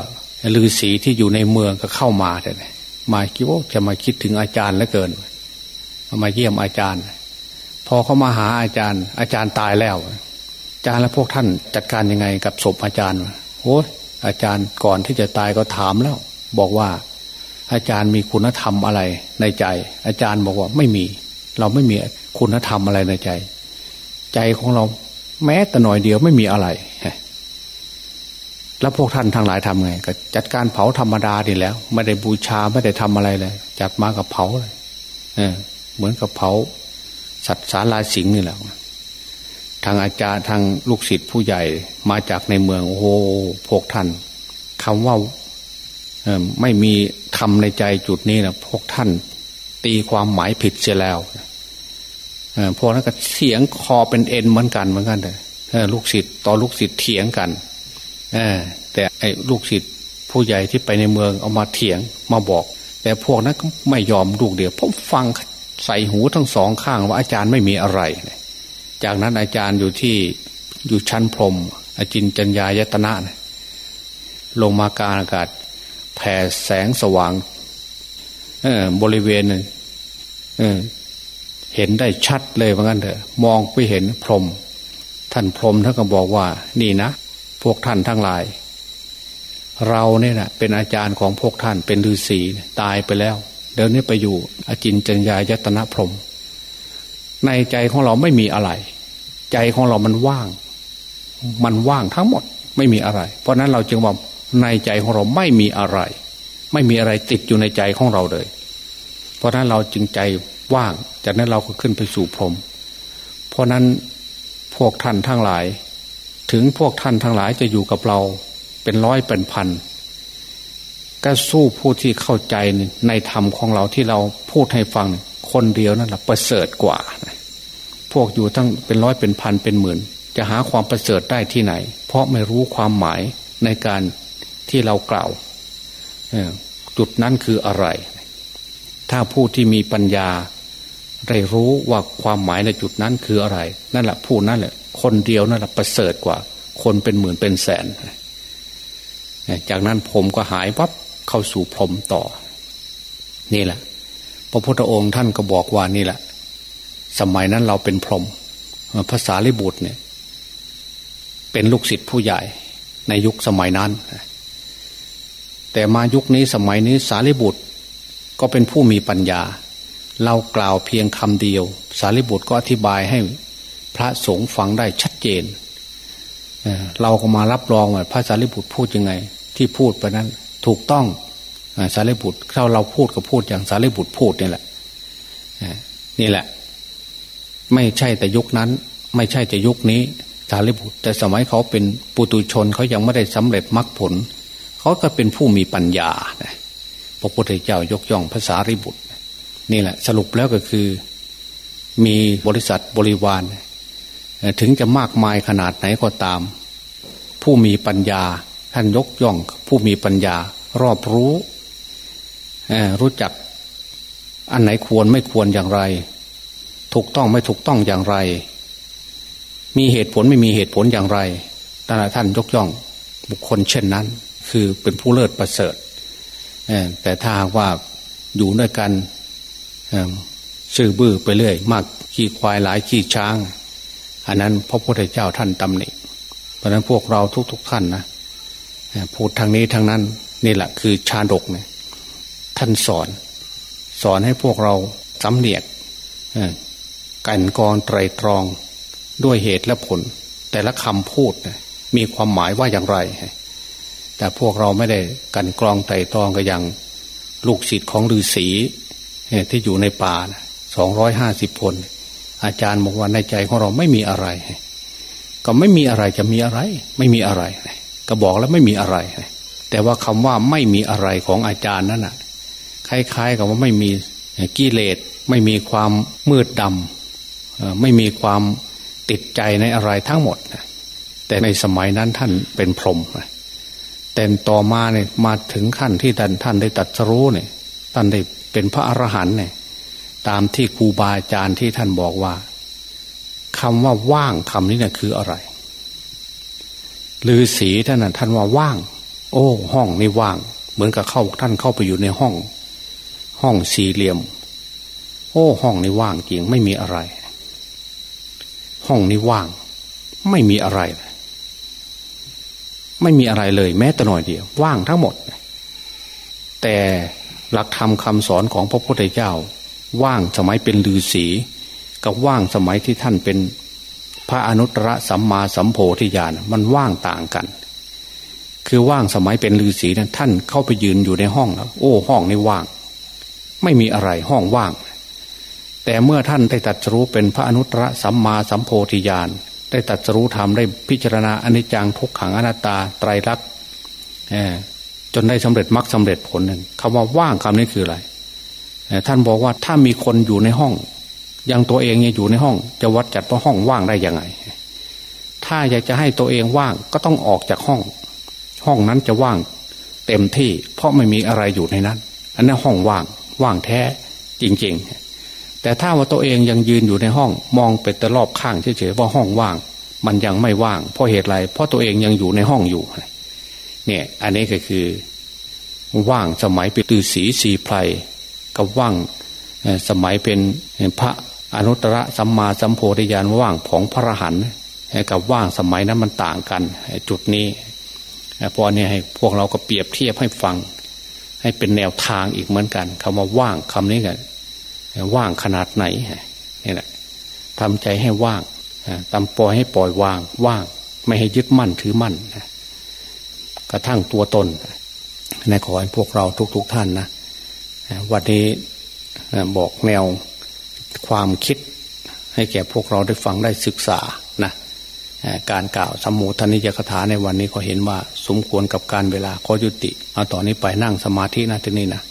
ฤาษีที่อยู่ในเมืองก็เข้ามาแต่มาคิดว่าจะมาคิดถึงอาจารย์แล้วเกินมาเยี่ยมอาจารย์ พอเขามาหาอาจารย์ อาจารย์ตายแล้ว อาจารย์และพวกท่านจัดการยังไงกับศพอาจารย์โอ้อาจารย์ก่อนที่จะตายก็ถามแล้ว บอกว่า อาจารย์มีคุณธรรมอะไรในใจ อาจารย์บอกว่าไม่มี เราไม่มีคุณธรรมอะไรในใจ ใจของเราแม้แต่หน่อยเดียวไม่มีอะไรแล้วพวกท่านทางหลายทำไง ก็จัดการเผาธรรมดาดีแล้ว ไม่ได้บูชาไม่ได้ทำอะไรเลย จัดมากับเผาเลยเออเหมือนกับเผา สัตว์สาราสิงนี่แหละทางอาจารย์ทางลูกศิษย์ผู้ใหญ่มาจากในเมืองโอ้โหพวกท่านคำว่าไม่มีทำในใจจุดนี้นะพวกท่าน ตีความหมายผิดเสียแล้วพวกนั้นก็เสียงคอเป็นเอ็นเหมือนกันเหมือนกันเลยลูกศิษย์ต่อลูกศิษย์เถียงกันแต่ไอ้ลูกศิษย์ผู้ใหญ่ที่ไปในเมืองเอามาเถียงมาบอก แต่พวกนั้นก็ไม่ยอมลูกเดียวผมฟัง ใส่หูทั้งสองข้างว่าอาจารย์ไม่มีอะไร จากนั้นอาจารย์อยู่ที่อยู่ชั้นพรมอาจินจัญญายตนะลงมากลางอากาศ แผ่แสงสว่างบริเวณเเห็นได้ชัดเลยว่างั้นเถอะ มองไปเห็นพรม ท่านพรมท่านก็บอกว่า นี่นะ พวกท่านทั้งหลาย เราเนี่ยนะเป็นอาจารย์ของพวกท่านเป็นฤาษีตายไปแล้ว เดี๋ยวนี้ไปอยู่อจินจัญญายตนะพรม ในใจของเราไม่มีอะไร ใจของเรามันว่าง มันว่างทั้งหมดไม่มีอะไร เพราะนั้นเราจึงว่าในใจของเราไม่มีอะไร ไม่มีอะไรติดอยู่ในใจของเราเลย เพราะนั้นเราจึงใจว่าง จากนั้นเราก็ขึ้นไปสู่พรม เพราะนั้นพวกท่านทั้งหลาย ถึงพวกท่านทั้งหลายจะอยู่กับเราเป็นร้อยเป็นพัน ก็สู้ผู้ที่เข้าใจในธรรมของเราที่เราพูดให้ฟังคนเดียวนั่นแหละประเสริฐกว่า พวกอยู่ทั้งเป็นร้อยเป็นพันเป็นหมื่น จะหาความประเสริฐได้ที่ไหน เพราะไม่รู้ความหมายในการที่เรากล่าวจุดนั้นคืออะไร ถ้าผู้ที่มีปัญญา ได้รู้ว่าความหมายในจุดนั้นคืออะไร นั่นแหละผู้นั้นแหละ คนเดียวนั่นแหละประเสริฐกว่า คนเป็นหมื่นเป็นแสน จากนั้นผมก็หายวับ เข้าสู่พรมต่อ นี่แหละ พระพุทธองค์ท่านก็บอกว่านี่แหละ สมัยนั้นเราเป็นพรมภาษาลิบุตรเนี่ย เป็นลูกศิษย์ผู้ใหญ่ในยุคสมัยนั้น แต่มายุคนี้สมัยนี้สารีบุตรก็เป็นผู้มีปัญญา เรากล่าวเพียงคำเดียว สารีบุตรก็อธิบายให้พระสงฆ์ฟังได้ชัดเจน เราก็มารับรองว่าพระสารีบุตรพูดยังไง ที่พูดไปนั้น ถูกต้องสารีบุตรถ้าเราพูดก็พูดอย่างสารีบุตรพูดนี่แหละนี่แหละ ไม่ใช่แต่ยุคนั้น ไม่ใช่แต่ยุคนี้สารีบุตร แต่สมัยเขาเป็นปุตุชนเขายังไม่ได้สำเร็จมรรคผล เขาก็เป็นผู้มีปัญญาพระพุทธเจ้ายกย่องภาษาริบุตร นี่แหละ สรุปแล้วก็คือ มีบริษัทบริวาร ถึงจะมากมายขนาดไหนก็ตาม ผู้มีปัญญา ท่านยกย่องผู้มีปัญญารอบรู้รู้จักอันไหนควรไม่ควรอย่างไร ถูกต้องไม่ถูกต้องอย่างไร มีเหตุผลไม่มีเหตุผลอย่างไรท่านยกย่องบุคคลเช่นนั้น คือเป็นผู้เลิศประเสริฐแต่ถ้าว่าอยู่ด้วยกันซื่อบื้อไปเรื่อยมากขี้ควายหลายขี้ช้าง อันนั้นพระพุทธเจ้าท่านตำหนิเพราะนั้นพวกเราทุกๆทท่านนะ พูดทางนี้ทางนั้นนี่แหละคือชาดกเนี่ยท่านสอน สอนให้พวกเราสำเนียกกันกรไตรตรองด้วยเหตุและผล แต่ละคำพูดมีความหมายว่าอย่างไร แต่พวกเราไม่ได้กันกรองไต่ตรองก็อย่างลูกศิษย์ของฤาษีที่อยู่ในป่าสองร้อยห้าสิบคนอาจารย์บอกว่าในใจของเราไม่มีอะไร ก็ไม่มีอะไรจะมีอะไร ไม่มีอะไร ก็บอกแล้วไม่มีอะไร แต่ว่าคำว่าไม่มีอะไรของอาจารย์นั่นน่ะคล้ายๆกับว่าไม่มีกิเลสไม่มีความมืดดำไม่มีความติดใจในอะไรทั้งหมดแต่ในสมัยนั้นท่านเป็นพรหมแต่ต่อมาเนี่ยมาถึงขั้นที่ท่านท่านได้ตัดสู้เนี่ย ท่านได้เป็นพระอรหันต์เนี่ย ตามที่ครูบาอาจารย์ที่ท่านบอกว่าคำว่าว่างคำนี้เนี่ยคืออะไร ลือสีท่านน่ะท่านว่าว่าง โอ้ ห้องนี่ว่าง เหมือนกับเข้าท่านเข้าไปอยู่ในห้อง ห้องสี่เหลี่ยม โอ้ห้องนี่ว่างจริงไม่มีอะไร ห้องนี้ว่าง ไม่มีอะไร ไม่มีอะไรเลย แม้แต่หน่อยเดียว ว่างทั้งหมด แต่หลักธรรมคาสอนของพระพุทธเจ้า ว่างสมัยเป็นลือศีกับว่างสมัยที่ท่านเป็น พระอนุตตรสัมมาสัมโพธิญาณมันว่างต่างกัน คือว่างสมัยเป็นฤาษีนั้นท่านเข้าไปยืนอยู่ในห้องโอ้ห้องนี้ว่าง ไม่มีอะไรห้องว่าง แต่เมื่อท่านได้ตัดรู้เป็นพระอนุตตรสัมมาสัมโพธิญาณได้ตัดรู้ธรรมได้พิจารณาอนิจจังทุกขังอนัตตาไตรลักษณ์จนได้สำเร็จมรรคสาเร็จผลหนึ่งคำว่าว่างคำนี้คืออะไรท่านบอกว่าถ้ามีคนอยู่ในห้อง ยังตัวเองยังอยู่ในห้อง จะวัดจัดว่าห้องว่างได้ยังไง ถ้าอยากจะให้ตัวเองว่างก็ต้องออกจากห้อง ห้องนั้นจะว่าง เต็มที่ เพราะไม่มีอะไรอยู่ในนั้น อันนั้นห้องว่างว่างแท้จริง ๆ แต่ถ้าว่าตัวเองยังยืนอยู่ในห้อง มองไปแต่รอบข้างเฉยๆว่าห้องว่าง มันยังไม่ว่าง เพราะเหตุไรเพราะตัวเองยังอยู่ในห้องอยู่เนี่ยอันนี้ก็คือ ว่างสมัยเป็นตือสีสีไพรกับว่างสมัยเป็นพระ อนุตตรสัมมาสัมโพธิญาณว่างของพระรหันต์กับว่างสมัยนั้นมันต่างกันจุดนี้พอเนี่ยให้พวกเราก็เปรียบเทียบให้ฟัง ให้เป็นแนวทางอีกเหมือนกันคำว่าว่างคำนี้กันว่างขนาดไหนนี่แหละทำใจให้ว่างตำปล่อยให้ปล่อยวาง ว่าง ไม่ให้ยึดมั่นถือมั่นกระทั่งตัวตนในขอให้พวกเราทุก ๆทท่านนะวันนี้บอกแนว ความคิดให้แก่พวกเราได้ฟังได้ศึกษานะการกล่าวสมุทนิยคถาในวันนี้ก็เห็นว่า สมควรกับการเวลาขอยุติ เอาต่อนนี้ไปนั่งสมาธินะที่นี่นะ